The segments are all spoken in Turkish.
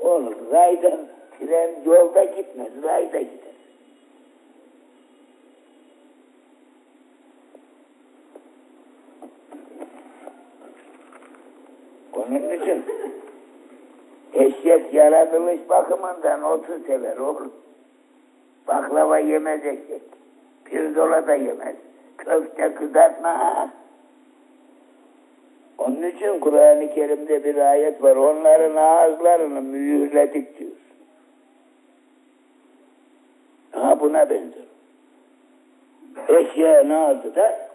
Oğlum raydan tren yolda gitmez, rayda gider. Onun için eşek yaratılış bakımından otu sever oğlum. Baklava yemez eşek. Pirzola da yemez. Köfte kızartma. Onun için Kur'an-ı Kerim'de bir ayet var. Onların ağızlarını mühürledik diyor. Ha buna benzer. Eşeğin ağzı da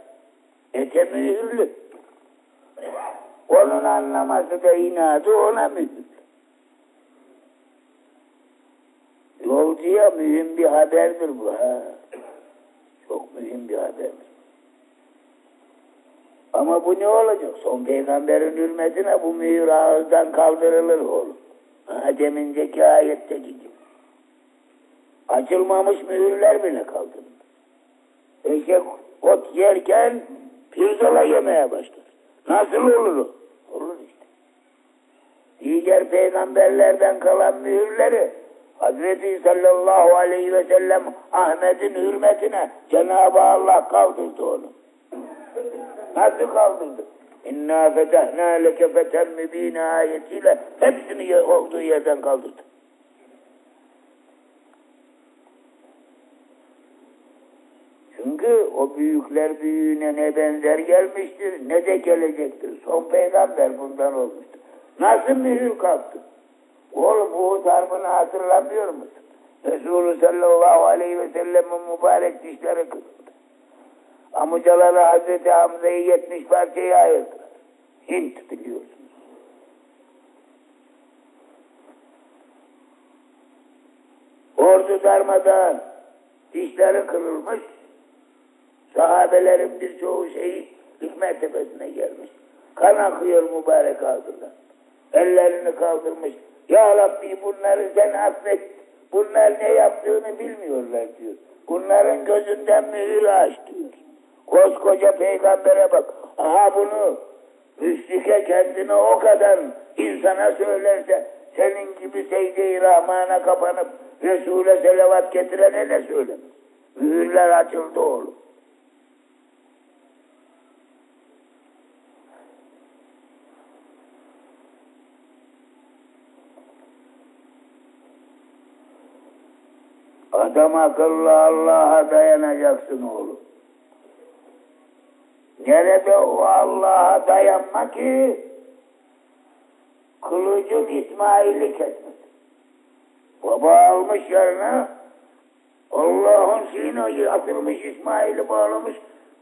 ete mühürlü. Onun anlaması da inadı ona mühür. Yolcuya mühim bir haberdir bu ha. Çok mühim bir haberdir. Ama bu ne olacak? Son peygamberin hürmetine bu mühür ağızdan kaldırılır oğlum. Ha deminceki ayetteki gibi. Açılmamış mühürler bile kaldırılır. Eşek ot yerken pirzola yemeye başlar. Nasıl olur o? Olur işte. Diğer peygamberlerden kalan mühürleri Hazreti sallallahu aleyhi ve sellem Ahmet'in hürmetine Cenab-ı Allah kaldırdı onu. Nasıl kaldırdı? İnna fetehna leke feten mübine ayetiyle hepsini olduğu yerden kaldırdı. Çünkü o büyükler büyüğüne ne benzer gelmiştir ne de gelecektir. Son peygamber bundan olmuştur. Nasıl mühür kalktı? Oğlum Uhud Harbi'ni hatırlamıyor musun? Resulü sallallahu aleyhi ve sellem'in mübarek dişleri kırıldı. Amcaları Hazreti Hamza'yı yetmiş parçaya ayırdılar. Hint biliyorsunuz. Ordu darmadan dişleri kırılmış. Sahabelerin birçoğu şehitlik mertebesine gelmiş. Kan akıyor mübarek ağzından. Ellerini kaldırmış. Ya Rabbi bunları sen affet. Bunlar ne yaptığını bilmiyorlar diyor. Bunların gözünden mühür aç diyor. Koskoca peygambere bak. Aha bunu müşrike kendine o kadar insana söylerse senin gibi secde-i rahmana kapanıp Resul'e selavat getirene ne söylemez? Mühürler açıldı oğlum. Adam akıllı Allah'a dayanacaksın oğlum. Nerede o Allah'a dayanma ki kılıcın İsmail'i kesmedi. Baba almış yerine Allah'ın şeyine atılmış İsmail'i bağlamış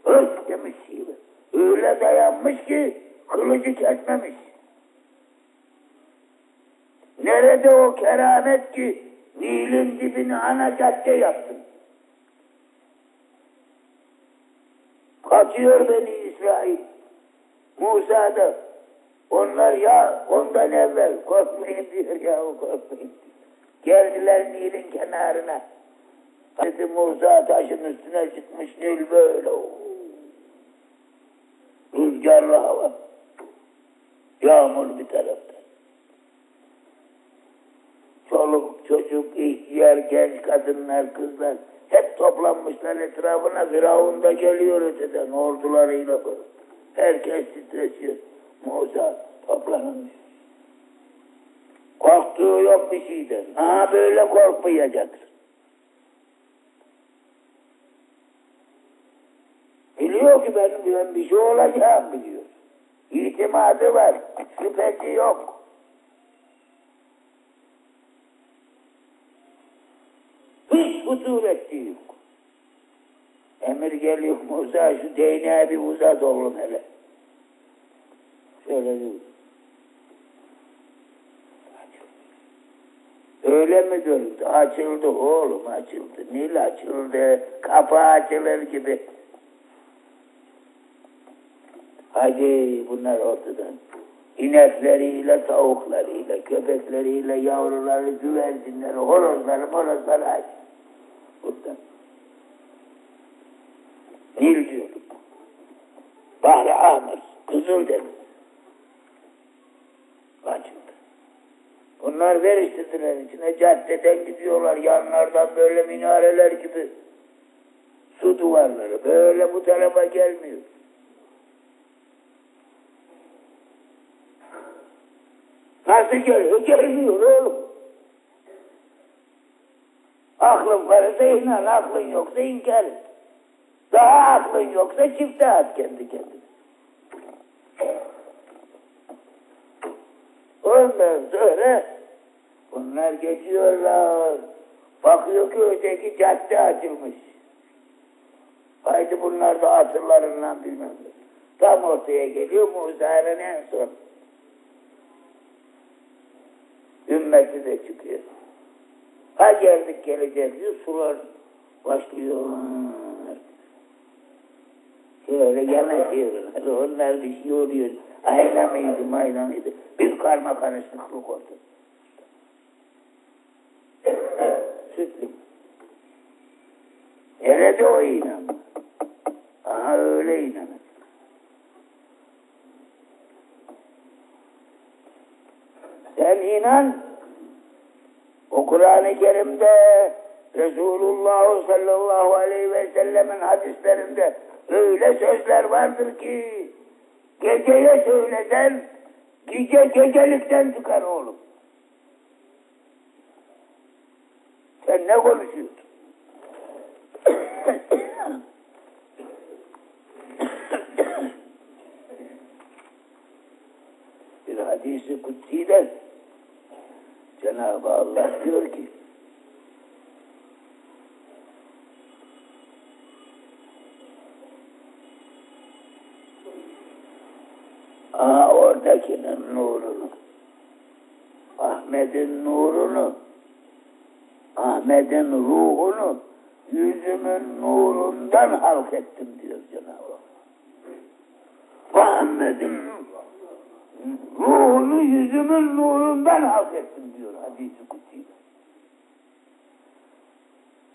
öf demiş şive. Öyle dayanmış ki kılıcı kesmemiş. Nerede o keramet ki Nil'in dibini ana cadde yaptın? Kaçıyor beni İsrail. Musa da onlar ya ondan evvel korkmayın diyor ya korkmayın. Geldiler Nil'in kenarına. Hazreti Musa taşın üstüne çıkmış Nil böyle. Rüzgarlı hava. Yağmur bir tarafta. Çoluk, çocuk, ihtiyar, genç kadınlar, kızlar hep toplanmışlar etrafına. Firavun da geliyor öteden ordularıyla. Herkes titresiyor. Musa toplanmış. Korktuğu yok bir şeyden. Aha böyle korkmayacaksın. Biliyor ki benim ben bir şey olacağım biliyor. İtimadı var. Şüphesi yok. Huzureti yok. Emir geliyor Musa şu değneğe bir uzat oğlum hele. Şöyle diyor. Öyle mi göründü? Açıldı oğlum açıldı. Nil açıldı. Kapı açılır gibi. Hadi bunlar ortadan. İnekleriyle, tavuklarıyla, köpekleriyle, yavruları, güvercinleri, horozları, morozları aç. Buradan. Nil diyorduk. Bahri Ahmer, Kızıldeniz. Açıldı. Bunlar veriştirdiler içine. Caddeden gidiyorlar. Yanlardan böyle minareler gibi. Su duvarları. Böyle bu tarafa gelmiyor. Nasıl geliyor? Gelmiyor oğlum. Aklın varsa inan, aklın yoksa inkar et. Daha aklın yoksa çifte at kendi kendine. Ondan sonra bunlar geçiyorlar. Bakıyor ki öteki cadde açılmış. Haydi bunlar da atırlarından bilmem. Tam ortaya geliyor Musa'nın en son. Ümmeti de çıkıyor. Ha geldik gelecek diyor, sular başlıyor. Şöyle yanaşıyorlar. Onlar bir şey oluyor. Ayna mıydı, mayna mıydı? Bir karma karışıklık oldu. Sütlü. Nerede o inan? Aha öyle inanır. Sen inan. O Kur'an-ı Kerim'de Resulullah sallallahu aleyhi ve sellemin hadislerinde öyle sözler vardır ki geceye söylesen gece gecelikten çıkar oğlum. Sen ne konuşuyorsun? Bir hadisi kutsiyle Cenab-ı Allah diyor ki Aa oradakinin nurunu Ahmet'in nurunu Ahmet'in ruhunu yüzümün nurundan halk ettim diyor Cenab-ı Allah. Muhammed'in ruhunu yüzümün nurundan halk ettim diyor hadisi kutsi.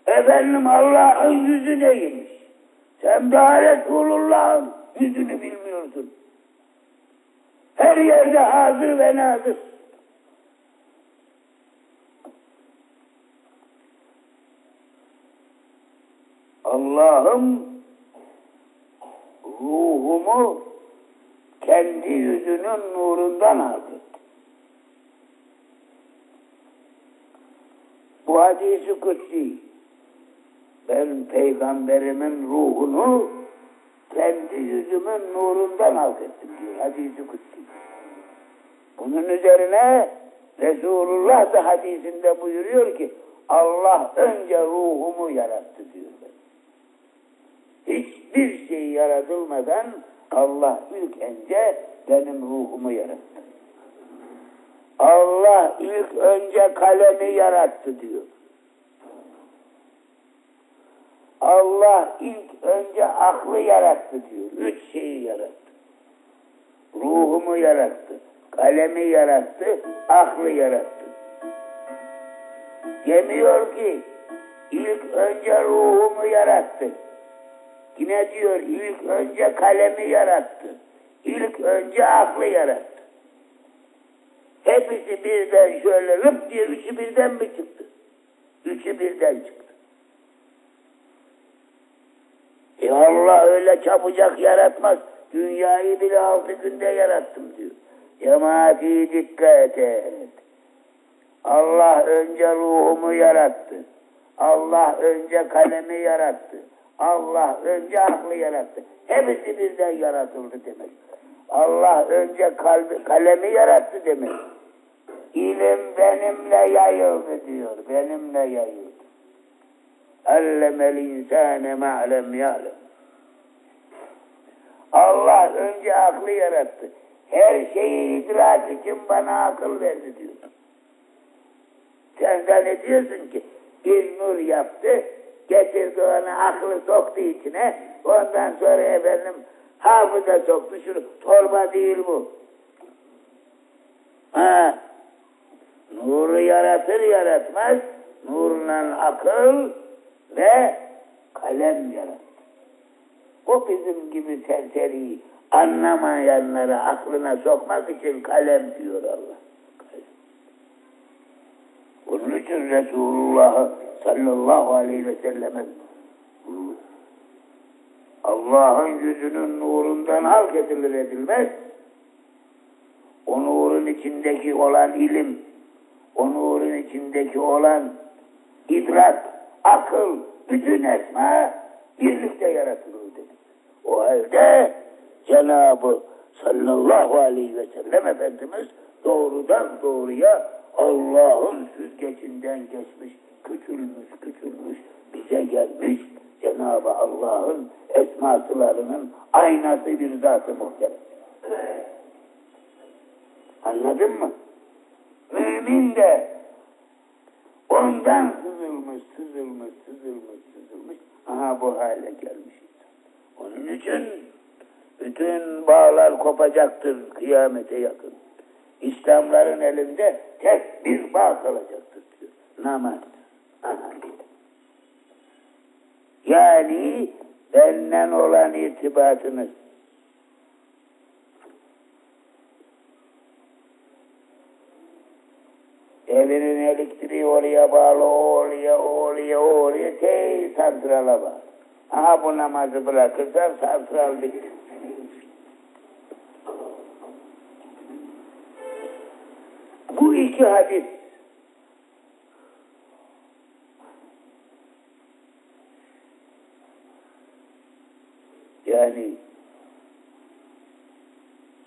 Efendim Allah'ın yüzü neymiş? Sen daha Resulullah'ın yüzünü bilmiyorsun. Her yerde hazır ve nazır. Allah'ım ruhumu kendi yüzünün nurundan aldı. Bu hadisi kutsi. Ben peygamberimin ruhunu kendi yüzümün nurundan halk ettim diyor hadisi kutsi. Bunun üzerine Resulullah da hadisinde buyuruyor ki Allah önce ruhumu yarattı diyor. Hiçbir şey yaratılmadan Allah ilk önce benim ruhumu yarattı. Allah ilk önce kalemi yarattı diyor. Allah ilk önce aklı yarattı diyor. Üç şeyi yarattı. Ruhumu yarattı. Kalemi yarattı. Aklı yarattı. Demiyor ki ilk önce ruhumu yarattı. Yine diyor ilk önce kalemi yarattı. İlk önce aklı yarattı. Hepsi birden şöyle rıp diye üçü birden mi çıktı? Üçü birden çıktı. E Allah öyle çabucak yaratmaz. Dünyayı bile altı günde yarattım diyor. Cemaati dikkat et. Allah önce ruhumu yarattı. Allah önce kalemi yarattı. Allah önce aklı yarattı. Hepsi birden yaratıldı demek. Allah önce kalbi, kalemi yarattı demek. İlim benimle yayıldı diyor. Benimle yayıldı. Allemel insane ma'lem ya'lem. Allah önce aklı yarattı. Her şeyi idrak için bana akıl verdi diyor. Sen zannediyorsun ki bir nur yaptı, getirdi onu aklı soktu içine, ondan sonra efendim hafıza soktu, şunu torba değil bu. Ha, nuru yaratır yaratmaz, nurla akıl ve kalem yarattı. O bizim gibi serseri anlamayanları aklına sokmak için kalem diyor Allah. bütün Resulullah sallallahu aleyhi ve selleme Allah'ın yüzünün nurundan halk edilir edilmez. O nurun içindeki olan ilim, o nurun içindeki olan idrak, akıl, bütün esma birlikte yaratılır. O halde Cenab-ı sallallahu aleyhi ve sellem Efendimiz doğrudan doğruya Allah'ın süzgecinden geçmiş, küçülmüş, küçülmüş, bize gelmiş Cenab-ı Allah'ın esmasılarının aynası bir zat-ı muhterem. Anladın mı? Mümin de ondan sızılmış, sızılmış, sızılmış, sızılmış. Aha bu hale gelmiş. Onun için bütün bağlar kopacaktır kıyamete yakın. İslamların elinde tek bir bağ kalacaktır diyor. Namaz. Yani benden olan irtibatınız. Evinin elektriği oraya bağlı, oraya, oraya, oraya, tey santrala bağlı. Aha bu namazı bırakırsan santral bitti. İki hadis yani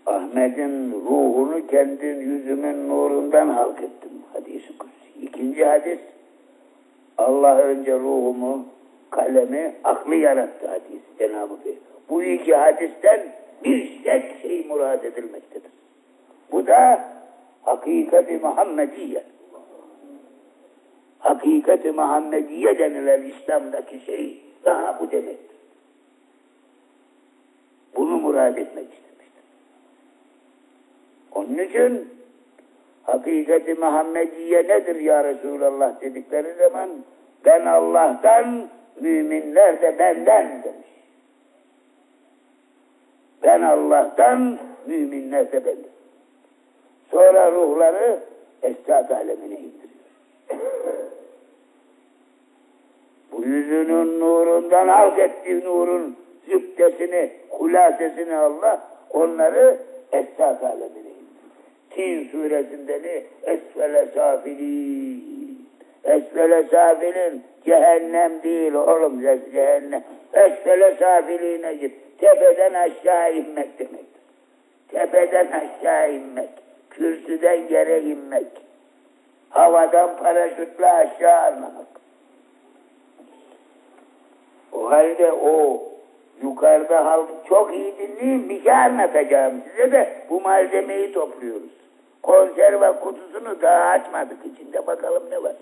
Ahmet'in ruhunu kendi yüzümün nurundan halk ettim. Hadisi kutsi. İkinci hadis Allah önce ruhumu, kalemi, aklı yarattı hadis Cenab-ı. Bu iki hadisten bir tek şey murad edilmektedir. Bu da hakikati Muhammediye. Hakikati Muhammediye denilen İslam'daki şey daha bu demektir. Bunu murad etmek istemiştir. Onun için hakikati Muhammediye nedir ya Resulallah dedikleri zaman ben Allah'tan, müminler de benden demiş. Ben Allah'tan, müminler de benden. Sonra ruhları estat alemine indiriyor. Bu yüzünün nurundan halk ettiği nurun zübdesini, hulasesini Allah onları estat alemine indiriyor. Tin suresinde ne? Esfele safilin. Esfele safilin. Cehennem değil oğlum cehennem. Esfele safiline git. Tepeden aşağı inmek demektir. Tepeden aşağı inmek. Kürsüden yere inmek. Havadan paraşütle aşağı almamak. O halde o yukarıda halk çok iyi dinleyin bir şey anlatacağım size de bu malzemeyi topluyoruz. Konserve kutusunu daha açmadık içinde bakalım ne var.